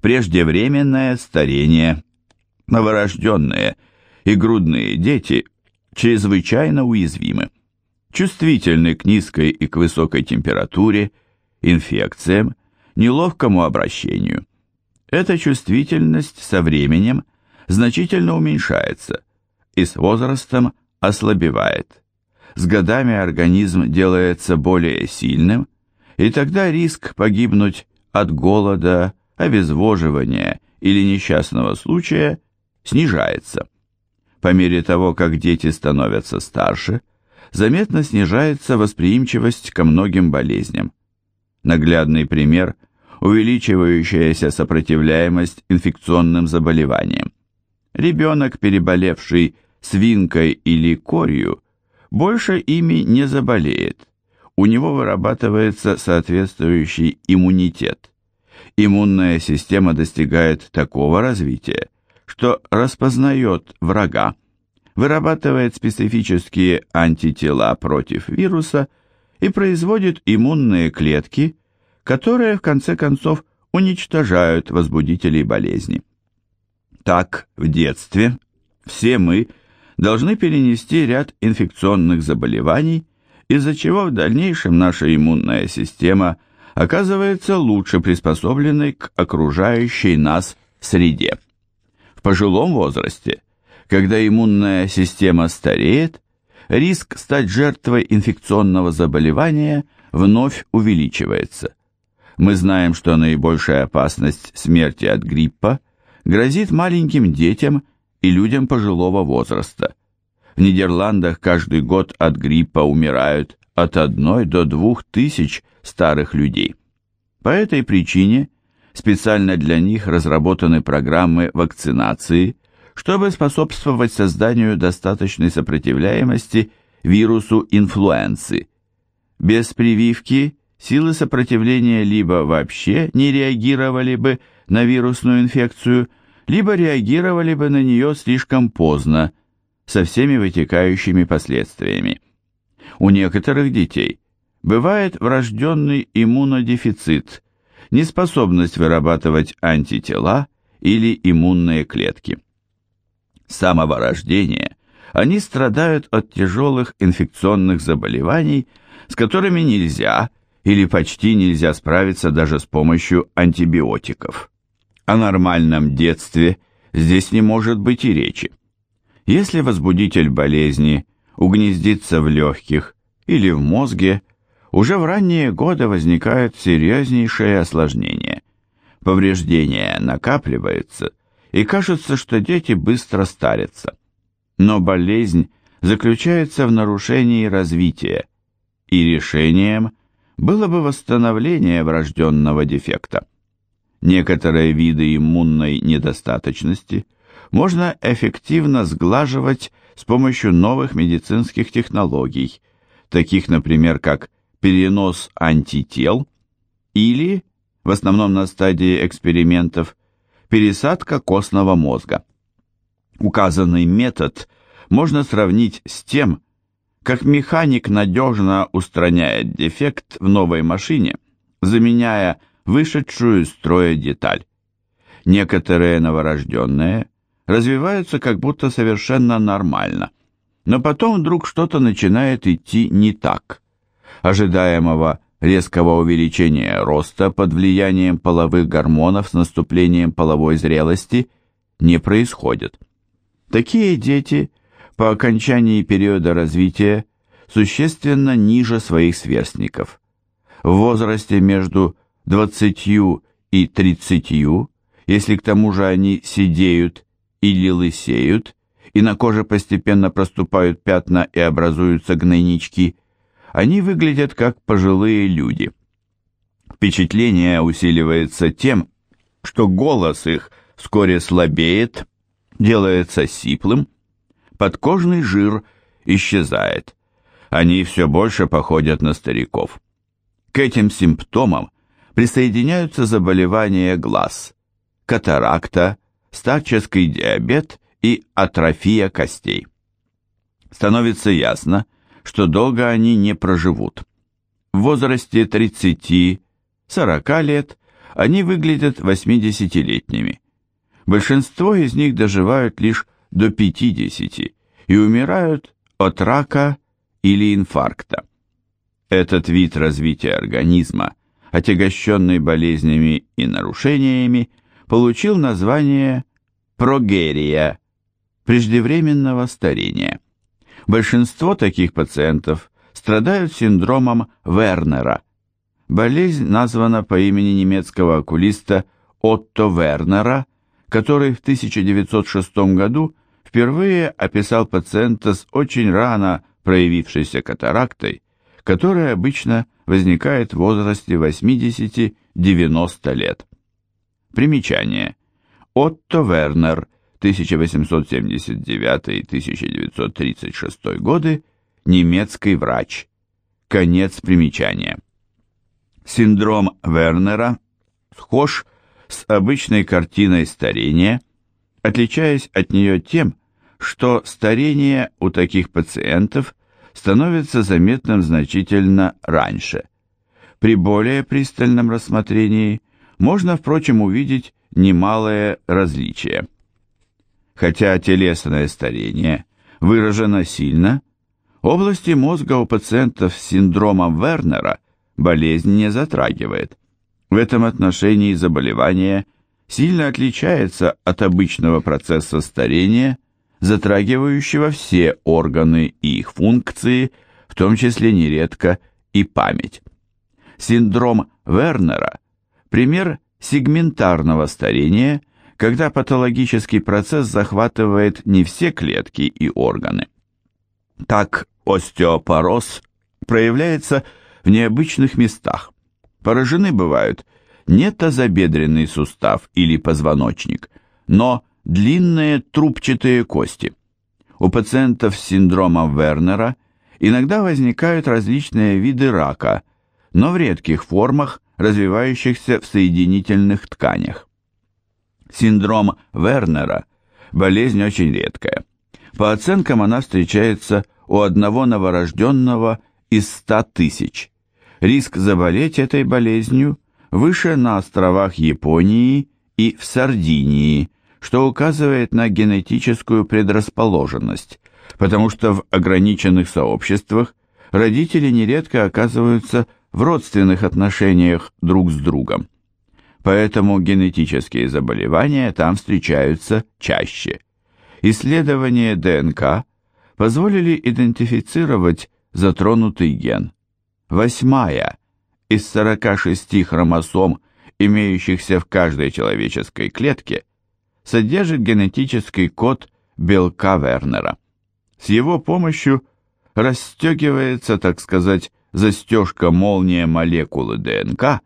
преждевременное старение. Новорожденные и грудные дети чрезвычайно уязвимы, чувствительны к низкой и к высокой температуре, инфекциям, неловкому обращению. Эта чувствительность со временем значительно уменьшается и с возрастом ослабевает. С годами организм делается более сильным, и тогда риск погибнуть от голода, обезвоживания или несчастного случая снижается. По мере того, как дети становятся старше, заметно снижается восприимчивость ко многим болезням. Наглядный пример – увеличивающаяся сопротивляемость инфекционным заболеваниям. Ребенок, переболевший свинкой или корью, больше ими не заболеет. У него вырабатывается соответствующий иммунитет. Иммунная система достигает такого развития, что распознает врага, вырабатывает специфические антитела против вируса и производит иммунные клетки, которые в конце концов уничтожают возбудителей болезни. Так, в детстве все мы должны перенести ряд инфекционных заболеваний, из-за чего в дальнейшем наша иммунная система оказывается лучше приспособленной к окружающей нас среде. В пожилом возрасте, когда иммунная система стареет, риск стать жертвой инфекционного заболевания вновь увеличивается. Мы знаем, что наибольшая опасность смерти от гриппа грозит маленьким детям и людям пожилого возраста. В Нидерландах каждый год от гриппа умирают от 1 до 2 тысяч старых людей. По этой причине специально для них разработаны программы вакцинации, чтобы способствовать созданию достаточной сопротивляемости вирусу инфлуенции. Без прививки силы сопротивления либо вообще не реагировали бы на вирусную инфекцию, либо реагировали бы на нее слишком поздно, со всеми вытекающими последствиями. У некоторых детей бывает врожденный иммунодефицит, неспособность вырабатывать антитела или иммунные клетки. С самого рождения они страдают от тяжелых инфекционных заболеваний, с которыми нельзя или почти нельзя справиться даже с помощью антибиотиков. О нормальном детстве здесь не может быть и речи. Если возбудитель болезни угнездится в легких или в мозге, уже в ранние годы возникают серьезнейшие осложнения. Повреждения накапливаются, и кажется, что дети быстро старятся. Но болезнь заключается в нарушении развития, и решением было бы восстановление врожденного дефекта. Некоторые виды иммунной недостаточности можно эффективно сглаживать с помощью новых медицинских технологий, таких, например, как перенос антител или, в основном на стадии экспериментов, пересадка костного мозга. Указанный метод можно сравнить с тем, как механик надежно устраняет дефект в новой машине, заменяя вышедшую из строя деталь. Некоторые новорожденные развиваются как будто совершенно нормально, но потом вдруг что-то начинает идти не так. Ожидаемого резкого увеличения роста под влиянием половых гормонов с наступлением половой зрелости не происходит. Такие дети по окончании периода развития существенно ниже своих сверстников. В возрасте между 20 и 30, если к тому же они сидеют или лысеют, и на коже постепенно проступают пятна и образуются гнойнички, они выглядят как пожилые люди. Впечатление усиливается тем, что голос их вскоре слабеет, делается сиплым, подкожный жир исчезает. Они все больше походят на стариков. К этим симптомам присоединяются заболевания глаз, катаракта, старческий диабет и атрофия костей. Становится ясно, что долго они не проживут. В возрасте 30-40 лет они выглядят 80-летними. Большинство из них доживают лишь до 50 и умирают от рака или инфаркта. Этот вид развития организма, отягощенный болезнями и нарушениями, получил название прогерия, преждевременного старения. Большинство таких пациентов страдают синдромом Вернера. Болезнь названа по имени немецкого окулиста Отто Вернера, который в 1906 году впервые описал пациента с очень рано проявившейся катарактой, которая обычно возникает в возрасте 80-90 лет. Примечание. Отто Вернер, 1879-1936 годы, немецкий врач. Конец примечания. Синдром Вернера схож с обычной картиной старения, отличаясь от нее тем, что старение у таких пациентов становится заметным значительно раньше. При более пристальном рассмотрении можно, впрочем, увидеть немалое различие. Хотя телесное старение выражено сильно, области мозга у пациентов с синдромом Вернера болезнь не затрагивает. В этом отношении заболевание сильно отличается от обычного процесса старения, затрагивающего все органы и их функции, в том числе нередко и память. Синдром Вернера – пример сегментарного старения, когда патологический процесс захватывает не все клетки и органы. Так остеопороз проявляется в необычных местах. Поражены бывают не тазобедренный сустав или позвоночник, но длинные трубчатые кости. У пациентов с синдромом Вернера иногда возникают различные виды рака, но в редких формах, развивающихся в соединительных тканях. Синдром Вернера – болезнь очень редкая. По оценкам она встречается у одного новорожденного из 100 тысяч. Риск заболеть этой болезнью выше на островах Японии и в Сардинии, что указывает на генетическую предрасположенность, потому что в ограниченных сообществах родители нередко оказываются в родственных отношениях друг с другом. Поэтому генетические заболевания там встречаются чаще. Исследования ДНК позволили идентифицировать затронутый ген. Восьмая из 46 хромосом, имеющихся в каждой человеческой клетке, содержит генетический код белка Вернера. С его помощью расстегивается, так сказать, застежка-молния молекулы ДНК,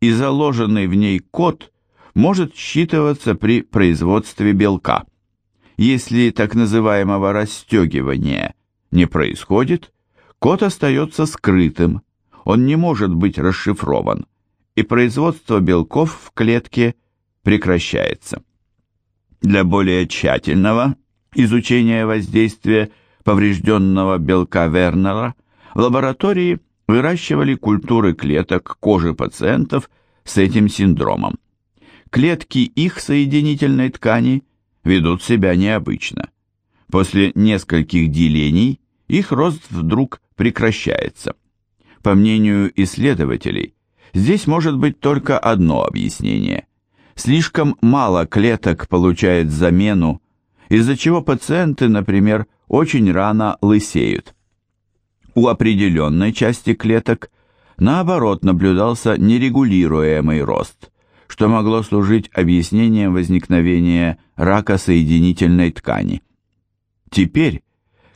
и заложенный в ней код может считываться при производстве белка. Если так называемого расстегивания не происходит, код остается скрытым, он не может быть расшифрован, и производство белков в клетке прекращается. Для более тщательного изучения воздействия поврежденного белка Вернера в лаборатории выращивали культуры клеток кожи пациентов с этим синдромом. Клетки их соединительной ткани ведут себя необычно. После нескольких делений их рост вдруг прекращается. По мнению исследователей, здесь может быть только одно объяснение – Слишком мало клеток получает замену, из-за чего пациенты, например, очень рано лысеют. У определенной части клеток, наоборот, наблюдался нерегулируемый рост, что могло служить объяснением возникновения рака соединительной ткани. Теперь,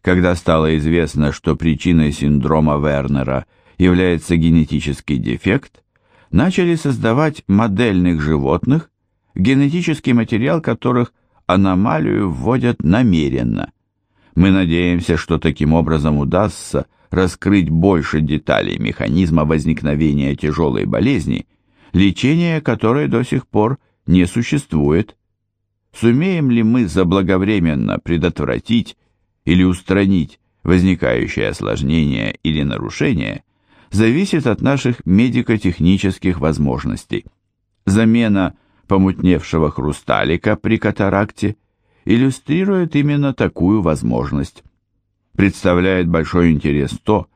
когда стало известно, что причиной синдрома Вернера является генетический дефект, начали создавать модельных животных, генетический материал которых аномалию вводят намеренно. Мы надеемся, что таким образом удастся раскрыть больше деталей механизма возникновения тяжелой болезни, лечения которой до сих пор не существует. Сумеем ли мы заблаговременно предотвратить или устранить возникающее осложнение или нарушение, зависит от наших медико-технических возможностей. замена помутневшего хрусталика при катаракте иллюстрирует именно такую возможность. Представляет большой интерес то,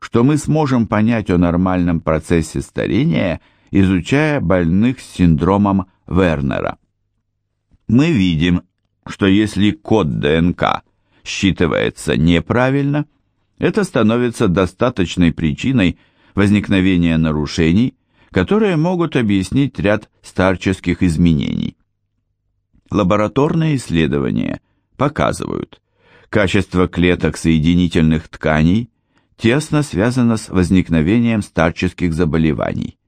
что мы сможем понять о нормальном процессе старения, изучая больных с синдромом Вернера. Мы видим, что если код ДНК считывается неправильно, это становится достаточной причиной возникновения нарушений, которые могут объяснить ряд старческих изменений. Лабораторные исследования показывают, качество клеток соединительных тканей тесно связано с возникновением старческих заболеваний.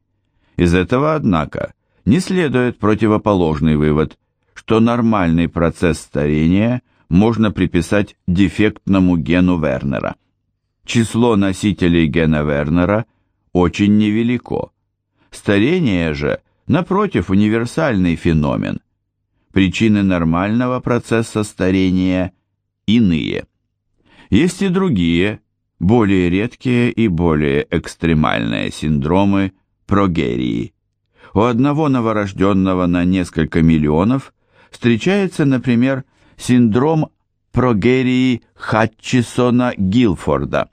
Из этого, однако, не следует противоположный вывод, что нормальный процесс старения можно приписать дефектному гену Вернера. Число носителей гена Вернера очень невелико. Старение же, напротив, универсальный феномен. Причины нормального процесса старения иные. Есть и другие, более редкие и более экстремальные синдромы прогерии. У одного новорожденного на несколько миллионов встречается, например, синдром прогерии Хатчисона-Гилфорда,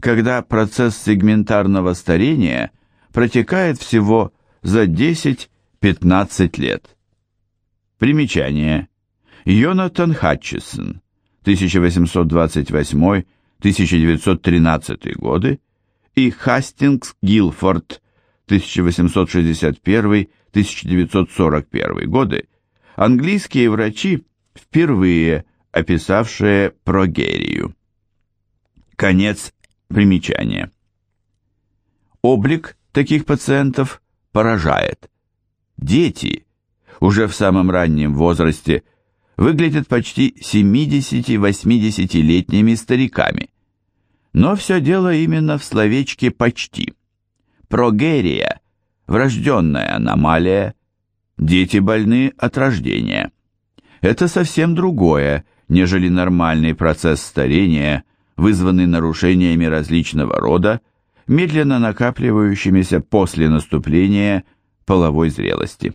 когда процесс сегментарного старения протекает всего за 10-15 лет. Примечание. Йонатан Хатчисон, 1828-1913 годы, и Хастингс Гилфорд, 1861-1941 годы, английские врачи, впервые описавшие прогерию. Конец примечания. Облик таких пациентов поражает. Дети уже в самом раннем возрасте выглядят почти 70-80-летними стариками. Но все дело именно в словечке «почти». Прогерия – врожденная аномалия, дети больны от рождения. Это совсем другое, нежели нормальный процесс старения, вызванный нарушениями различного рода, медленно накапливающимися после наступления половой зрелости.